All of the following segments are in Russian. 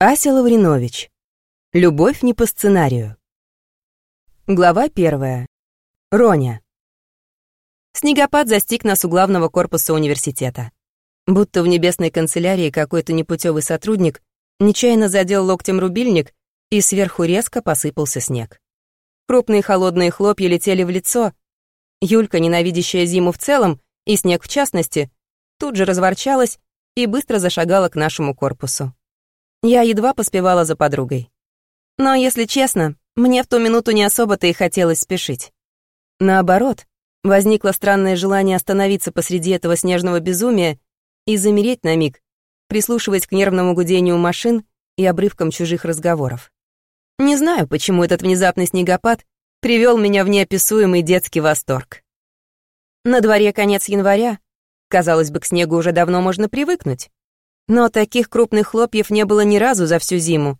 Ася Лавринович. Любовь не по сценарию. Глава первая. Роня. Снегопад застиг нас у главного корпуса университета. Будто в небесной канцелярии какой-то непутевый сотрудник нечаянно задел локтем рубильник, и сверху резко посыпался снег. Крупные холодные хлопья летели в лицо. Юлька, ненавидящая зиму в целом, и снег в частности, тут же разворчалась и быстро зашагала к нашему корпусу. Я едва поспевала за подругой. Но, если честно, мне в ту минуту не особо-то и хотелось спешить. Наоборот, возникло странное желание остановиться посреди этого снежного безумия и замереть на миг, прислушиваясь к нервному гудению машин и обрывкам чужих разговоров. Не знаю, почему этот внезапный снегопад привел меня в неописуемый детский восторг. На дворе конец января. Казалось бы, к снегу уже давно можно привыкнуть. Но таких крупных хлопьев не было ни разу за всю зиму.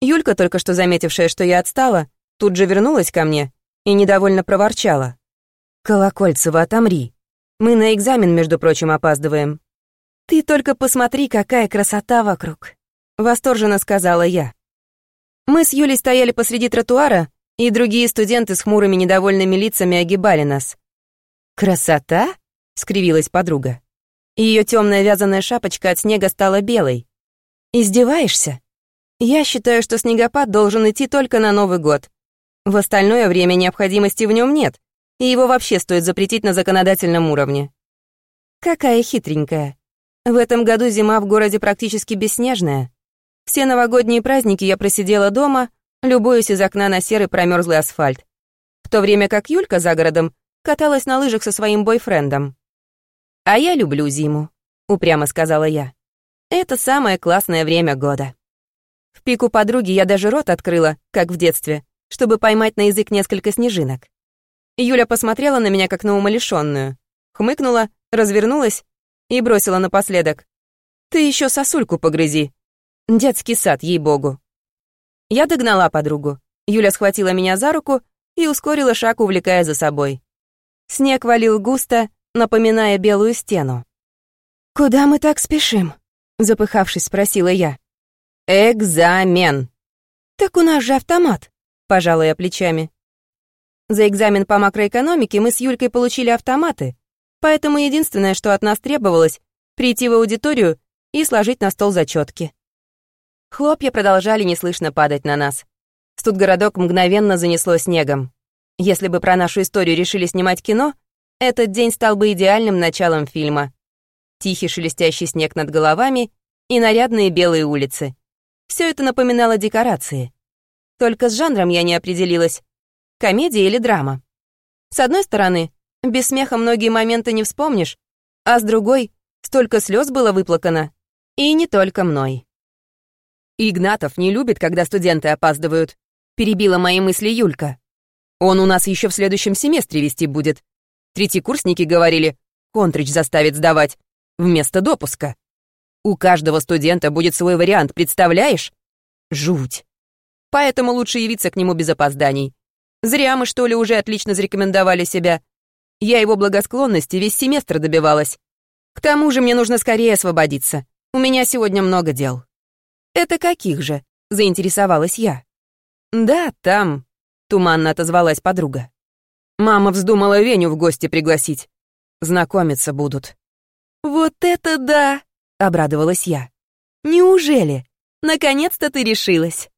Юлька, только что заметившая, что я отстала, тут же вернулась ко мне и недовольно проворчала. «Колокольцева, отомри. Мы на экзамен, между прочим, опаздываем». «Ты только посмотри, какая красота вокруг», — восторженно сказала я. Мы с Юлей стояли посреди тротуара, и другие студенты с хмурыми недовольными лицами огибали нас. «Красота?» — скривилась подруга. Ее темная вязаная шапочка от снега стала белой. «Издеваешься? Я считаю, что снегопад должен идти только на Новый год. В остальное время необходимости в нем нет, и его вообще стоит запретить на законодательном уровне». «Какая хитренькая. В этом году зима в городе практически бесснежная. Все новогодние праздники я просидела дома, любуясь из окна на серый промерзлый асфальт, в то время как Юлька за городом каталась на лыжах со своим бойфрендом. «А я люблю зиму», — упрямо сказала я. «Это самое классное время года». В пику подруги я даже рот открыла, как в детстве, чтобы поймать на язык несколько снежинок. Юля посмотрела на меня, как на умалишенную, хмыкнула, развернулась и бросила напоследок. «Ты еще сосульку погрызи. Детский сад, ей-богу». Я догнала подругу. Юля схватила меня за руку и ускорила шаг, увлекая за собой. Снег валил густо, напоминая белую стену. «Куда мы так спешим?» — запыхавшись, спросила я. «Экзамен!» «Так у нас же автомат», — пожала я плечами. За экзамен по макроэкономике мы с Юлькой получили автоматы, поэтому единственное, что от нас требовалось, прийти в аудиторию и сложить на стол зачетки. Хлопья продолжали неслышно падать на нас. Студгородок мгновенно занесло снегом. Если бы про нашу историю решили снимать кино, этот день стал бы идеальным началом фильма. Тихий шелестящий снег над головами и нарядные белые улицы. Все это напоминало декорации. Только с жанром я не определилась. Комедия или драма? С одной стороны, без смеха многие моменты не вспомнишь, а с другой, столько слез было выплакано. И не только мной. «Игнатов не любит, когда студенты опаздывают», — перебила мои мысли Юлька. «Он у нас еще в следующем семестре вести будет. Третьекурсники говорили, контрич заставит сдавать, вместо допуска. У каждого студента будет свой вариант, представляешь? Жуть. Поэтому лучше явиться к нему без опозданий. Зря мы, что ли, уже отлично зарекомендовали себя. Я его благосклонности весь семестр добивалась. К тому же мне нужно скорее освободиться. У меня сегодня много дел. Это каких же? Заинтересовалась я. Да, там, туманно отозвалась подруга. Мама вздумала Веню в гости пригласить. Знакомиться будут. «Вот это да!» — обрадовалась я. «Неужели? Наконец-то ты решилась!»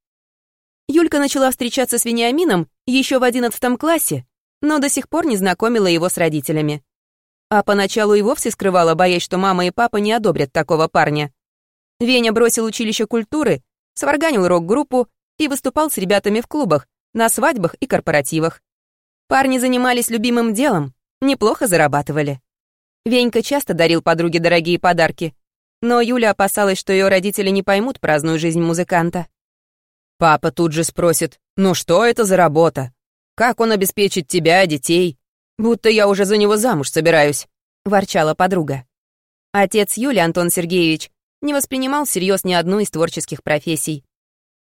Юлька начала встречаться с Вениамином еще в одиннадцатом классе, но до сих пор не знакомила его с родителями. А поначалу и вовсе скрывала, боясь, что мама и папа не одобрят такого парня. Веня бросил училище культуры, сварганил рок-группу и выступал с ребятами в клубах, на свадьбах и корпоративах. Парни занимались любимым делом, неплохо зарабатывали. Венька часто дарил подруге дорогие подарки, но Юля опасалась, что ее родители не поймут праздную жизнь музыканта. Папа тут же спросит, ну что это за работа? Как он обеспечит тебя, детей? Будто я уже за него замуж собираюсь, ворчала подруга. Отец Юли, Антон Сергеевич, не воспринимал всерьез ни одну из творческих профессий.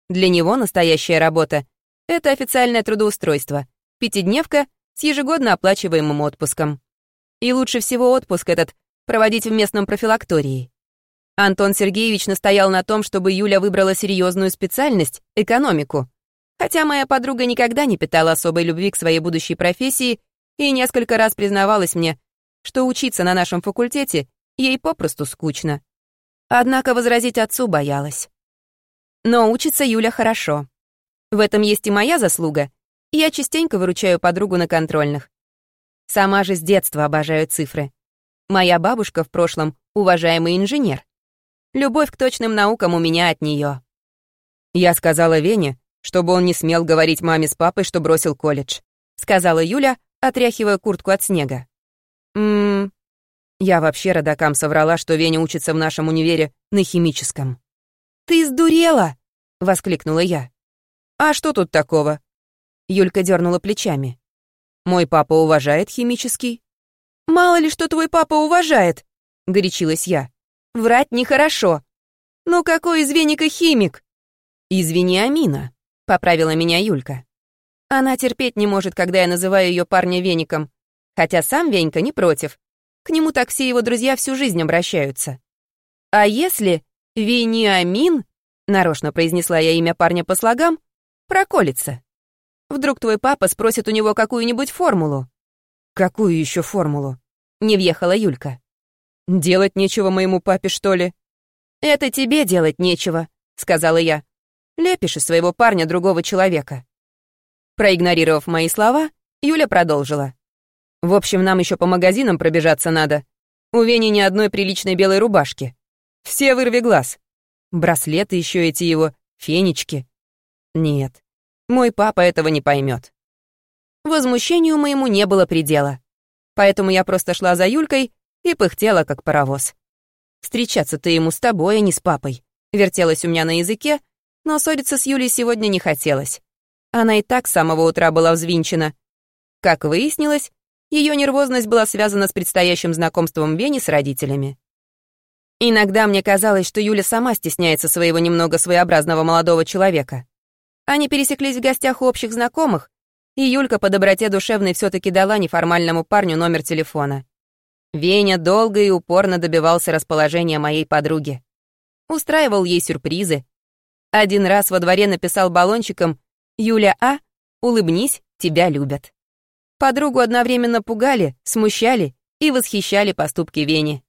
Для него настоящая работа — это официальное трудоустройство, пятидневка с ежегодно оплачиваемым отпуском. И лучше всего отпуск этот проводить в местном профилактории. Антон Сергеевич настоял на том, чтобы Юля выбрала серьезную специальность — экономику. Хотя моя подруга никогда не питала особой любви к своей будущей профессии и несколько раз признавалась мне, что учиться на нашем факультете ей попросту скучно. Однако возразить отцу боялась. Но учится Юля хорошо. В этом есть и моя заслуга, я частенько выручаю подругу на контрольных. Сама же с детства обожаю цифры. Моя бабушка в прошлом уважаемый инженер. Любовь к точным наукам у меня от нее. Я сказала Вене, чтобы он не смел говорить маме с папой, что бросил колледж, сказала Юля, отряхивая куртку от снега. Ммм, я вообще родакам соврала, что Веня учится в нашем универе на химическом. «Ты сдурела!» — воскликнула я. «А что тут такого?» Юлька дернула плечами. «Мой папа уважает химический». «Мало ли, что твой папа уважает!» — горячилась я. Врать нехорошо. Ну какой из веника химик? Извини, Амина, поправила меня Юлька. Она терпеть не может, когда я называю ее парня веником. Хотя сам Венька не против. К нему так все его друзья всю жизнь обращаются. А если Вениамин, нарочно произнесла я имя парня по слогам, проколется? Вдруг твой папа спросит у него какую-нибудь формулу? Какую еще формулу? Не въехала Юлька. «Делать нечего моему папе, что ли?» «Это тебе делать нечего», — сказала я. «Лепишь из своего парня другого человека». Проигнорировав мои слова, Юля продолжила. «В общем, нам еще по магазинам пробежаться надо. У Вени ни одной приличной белой рубашки. Все вырви глаз. Браслеты еще эти его, фенечки. Нет, мой папа этого не поймет. Возмущению моему не было предела. Поэтому я просто шла за Юлькой и пыхтела, как паровоз. «Встречаться-то ему с тобой, а не с папой», вертелась у меня на языке, но ссориться с Юлей сегодня не хотелось. Она и так с самого утра была взвинчена. Как выяснилось, ее нервозность была связана с предстоящим знакомством Вени с родителями. Иногда мне казалось, что Юля сама стесняется своего немного своеобразного молодого человека. Они пересеклись в гостях у общих знакомых, и Юлька по доброте душевной все таки дала неформальному парню номер телефона. Веня долго и упорно добивался расположения моей подруги. Устраивал ей сюрпризы. Один раз во дворе написал баллончиком «Юля А, улыбнись, тебя любят». Подругу одновременно пугали, смущали и восхищали поступки Вени.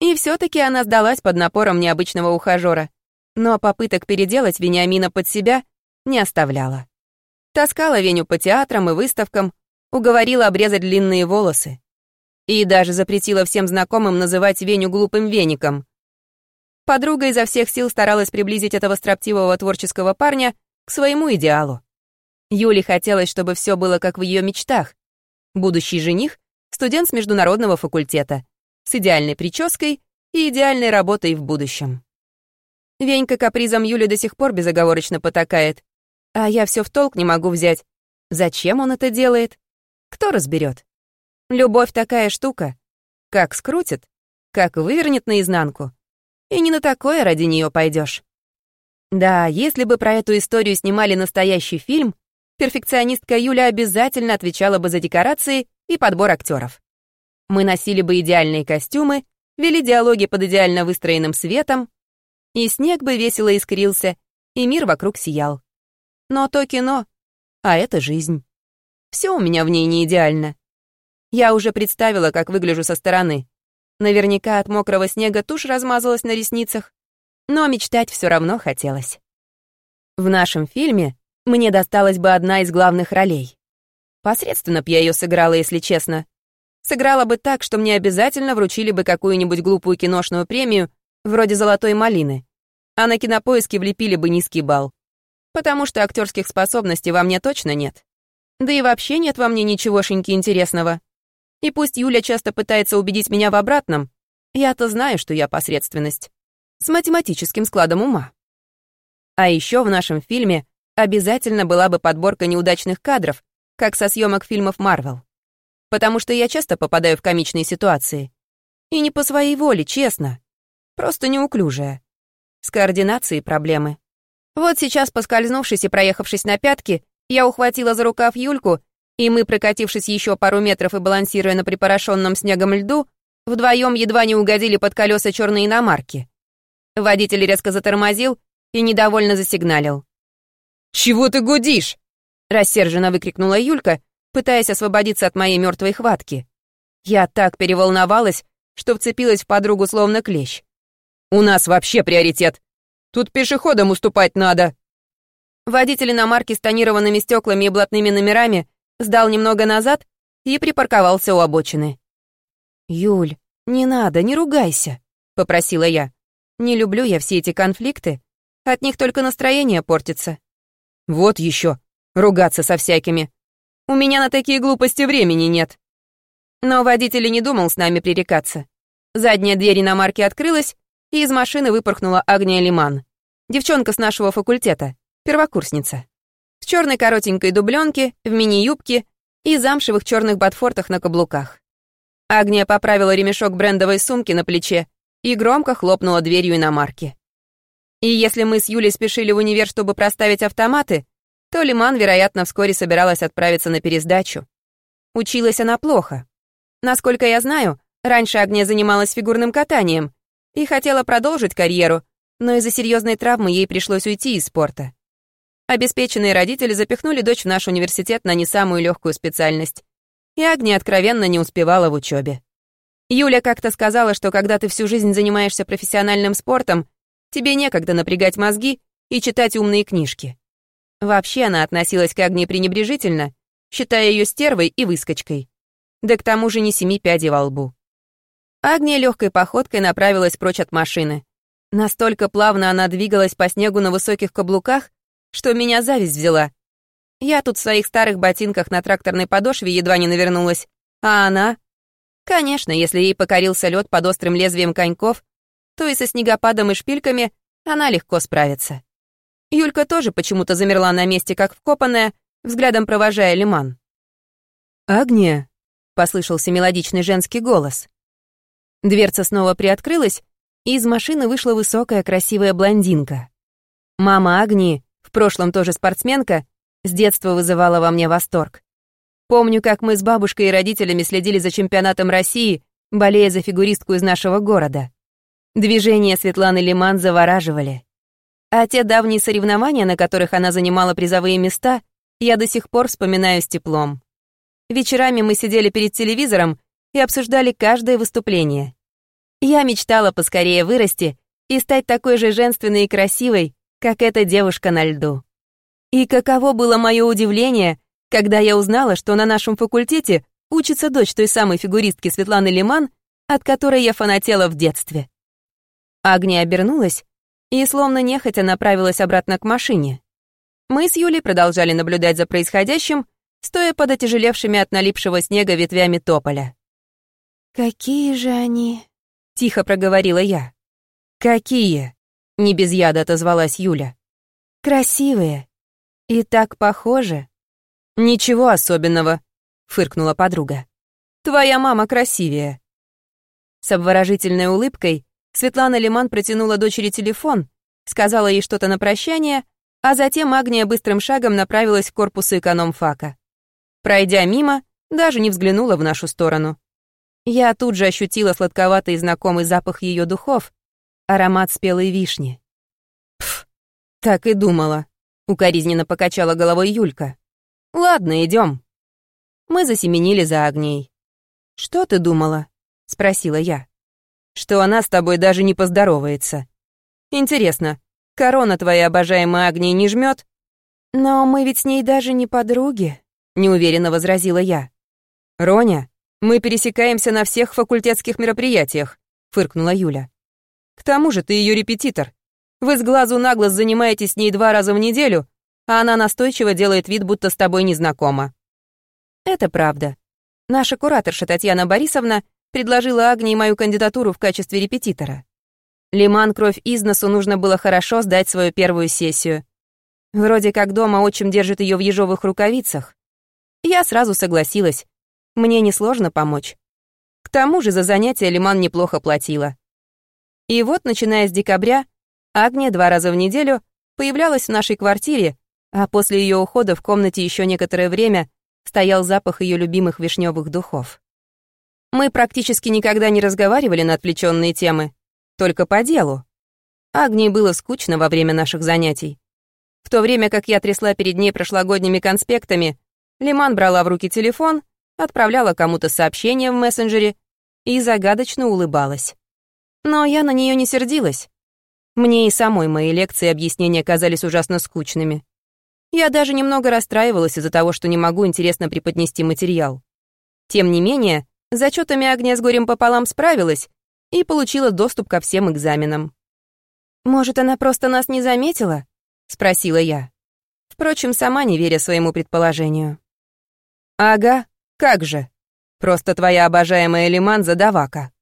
И все таки она сдалась под напором необычного ухажера, но попыток переделать Вениамина под себя не оставляла. Таскала Веню по театрам и выставкам, уговорила обрезать длинные волосы. И даже запретила всем знакомым называть Веню глупым веником. Подруга изо всех сил старалась приблизить этого строптивого творческого парня к своему идеалу. Юле хотелось, чтобы все было как в ее мечтах. Будущий жених — студент с международного факультета, с идеальной прической и идеальной работой в будущем. Венька капризом Юли до сих пор безоговорочно потакает, а я все в толк не могу взять. Зачем он это делает? Кто разберет? Любовь такая штука. Как скрутит, как вывернет наизнанку. И не на такое ради нее пойдешь. Да, если бы про эту историю снимали настоящий фильм, перфекционистка Юля обязательно отвечала бы за декорации и подбор актеров. Мы носили бы идеальные костюмы, вели диалоги под идеально выстроенным светом, и снег бы весело искрился, и мир вокруг сиял. Но то кино, а это жизнь. Все у меня в ней не идеально. Я уже представила, как выгляжу со стороны. Наверняка от мокрого снега тушь размазалась на ресницах, но мечтать все равно хотелось. В нашем фильме мне досталась бы одна из главных ролей. Посредственно б я ее сыграла, если честно. Сыграла бы так, что мне обязательно вручили бы какую-нибудь глупую киношную премию, вроде «Золотой малины», а на кинопоиске влепили бы низкий балл. Потому что актерских способностей во мне точно нет. Да и вообще нет во мне ничегошеньки интересного. И пусть Юля часто пытается убедить меня в обратном, я-то знаю, что я посредственность. С математическим складом ума. А еще в нашем фильме обязательно была бы подборка неудачных кадров, как со съемок фильмов Марвел. Потому что я часто попадаю в комичные ситуации. И не по своей воле, честно. Просто неуклюжая. С координацией проблемы. Вот сейчас, поскользнувшись и проехавшись на пятки, я ухватила за рукав Юльку и мы, прокатившись еще пару метров и балансируя на припорошенном снегом льду, вдвоем едва не угодили под колеса черной иномарки. Водитель резко затормозил и недовольно засигналил. «Чего ты гудишь?» Рассерженно выкрикнула Юлька, пытаясь освободиться от моей мертвой хватки. Я так переволновалась, что вцепилась в подругу словно клещ. «У нас вообще приоритет. Тут пешеходам уступать надо». Водитель иномарки с тонированными стеклами и блатными номерами сдал немного назад и припарковался у обочины. «Юль, не надо, не ругайся», — попросила я. «Не люблю я все эти конфликты. От них только настроение портится». «Вот еще, ругаться со всякими. У меня на такие глупости времени нет». Но водитель и не думал с нами пререкаться. Задняя дверь иномарки открылась, и из машины выпорхнула Агния Лиман. Девчонка с нашего факультета, первокурсница. В черной коротенькой дубленке, в мини-юбке и замшевых черных ботфортах на каблуках. Агния поправила ремешок брендовой сумки на плече и громко хлопнула дверью иномарки. И если мы с Юлей спешили в универ, чтобы проставить автоматы, то Лиман, вероятно, вскоре собиралась отправиться на пересдачу. Училась она плохо. Насколько я знаю, раньше Агния занималась фигурным катанием и хотела продолжить карьеру, но из-за серьезной травмы ей пришлось уйти из спорта. Обеспеченные родители запихнули дочь в наш университет на не самую легкую специальность, и Агния откровенно не успевала в учебе. Юля как-то сказала, что когда ты всю жизнь занимаешься профессиональным спортом, тебе некогда напрягать мозги и читать умные книжки. Вообще она относилась к Агнии пренебрежительно, считая ее стервой и выскочкой. Да к тому же не семи пядей во лбу. Агния легкой походкой направилась прочь от машины. Настолько плавно она двигалась по снегу на высоких каблуках, что меня зависть взяла. Я тут в своих старых ботинках на тракторной подошве едва не навернулась, а она... Конечно, если ей покорился лед под острым лезвием коньков, то и со снегопадом и шпильками она легко справится. Юлька тоже почему-то замерла на месте, как вкопанная, взглядом провожая лиман. «Агния», — послышался мелодичный женский голос. Дверца снова приоткрылась, и из машины вышла высокая красивая блондинка. Мама Агнии, в прошлом тоже спортсменка, с детства вызывала во мне восторг. Помню, как мы с бабушкой и родителями следили за чемпионатом России, болея за фигуристку из нашего города. Движения Светланы Лиман завораживали. А те давние соревнования, на которых она занимала призовые места, я до сих пор вспоминаю с теплом. Вечерами мы сидели перед телевизором и обсуждали каждое выступление. Я мечтала поскорее вырасти и стать такой же женственной и красивой, как эта девушка на льду. И каково было мое удивление, когда я узнала, что на нашем факультете учится дочь той самой фигуристки Светланы Лиман, от которой я фанатела в детстве. Агния обернулась и словно нехотя направилась обратно к машине. Мы с Юлей продолжали наблюдать за происходящим, стоя под отяжелевшими от налипшего снега ветвями тополя. «Какие же они?» — тихо проговорила я. «Какие?» — не без яда отозвалась Юля. «Красивые. И так похожи». «Ничего особенного», — фыркнула подруга. «Твоя мама красивее». С обворожительной улыбкой Светлана Лиман протянула дочери телефон, сказала ей что-то на прощание, а затем Агния быстрым шагом направилась к корпусу экономфака. Пройдя мимо, даже не взглянула в нашу сторону. Я тут же ощутила сладковатый знакомый запах ее духов, аромат спелой вишни. Пф, так и думала, укоризненно покачала головой Юлька. Ладно, идем. Мы засеменили за Агнией. Что ты думала? спросила я что она с тобой даже не поздоровается. Интересно, корона твоя обожаемая Агния не жмет? Но мы ведь с ней даже не подруги, неуверенно возразила я. Роня, мы пересекаемся на всех факультетских мероприятиях, фыркнула Юля. К тому же ты ее репетитор. Вы с глазу на глаз занимаетесь с ней два раза в неделю, а она настойчиво делает вид, будто с тобой не знакома. Это правда. Наша кураторша Татьяна Борисовна предложила Агнии мою кандидатуру в качестве репетитора. Лиман кровь из носу нужно было хорошо сдать свою первую сессию. Вроде как дома отчим держит ее в ежовых рукавицах. Я сразу согласилась. Мне несложно помочь. К тому же за занятия Лиман неплохо платила. И вот, начиная с декабря, Агния два раза в неделю появлялась в нашей квартире, а после ее ухода в комнате еще некоторое время стоял запах ее любимых вишневых духов. Мы практически никогда не разговаривали на отвлеченные темы, только по делу. Агнии было скучно во время наших занятий. В то время как я трясла перед ней прошлогодними конспектами, Лиман брала в руки телефон, отправляла кому-то сообщение в мессенджере и загадочно улыбалась. Но я на нее не сердилась. Мне и самой мои лекции и объяснения казались ужасно скучными. Я даже немного расстраивалась из-за того, что не могу интересно преподнести материал. Тем не менее, зачетами Агния с горем пополам справилась и получила доступ ко всем экзаменам. «Может, она просто нас не заметила?» — спросила я. Впрочем, сама не веря своему предположению. «Ага, как же. Просто твоя обожаемая Лиман задавака».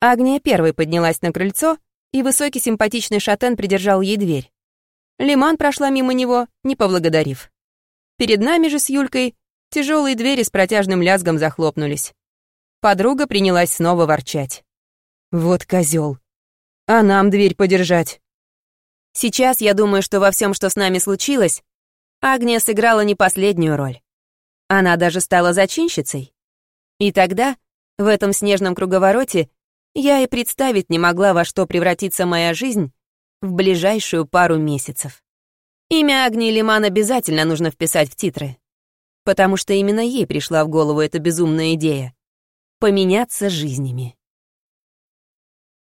Агния первой поднялась на крыльцо, и высокий симпатичный шатен придержал ей дверь. Лиман прошла мимо него, не поблагодарив. Перед нами же с Юлькой тяжелые двери с протяжным лязгом захлопнулись. Подруга принялась снова ворчать. «Вот козел. А нам дверь подержать». Сейчас я думаю, что во всем, что с нами случилось, Агния сыграла не последнюю роль. Она даже стала зачинщицей. И тогда, в этом снежном круговороте, я и представить не могла, во что превратится моя жизнь в ближайшую пару месяцев. Имя Агнии Лиман обязательно нужно вписать в титры, потому что именно ей пришла в голову эта безумная идея — поменяться жизнями.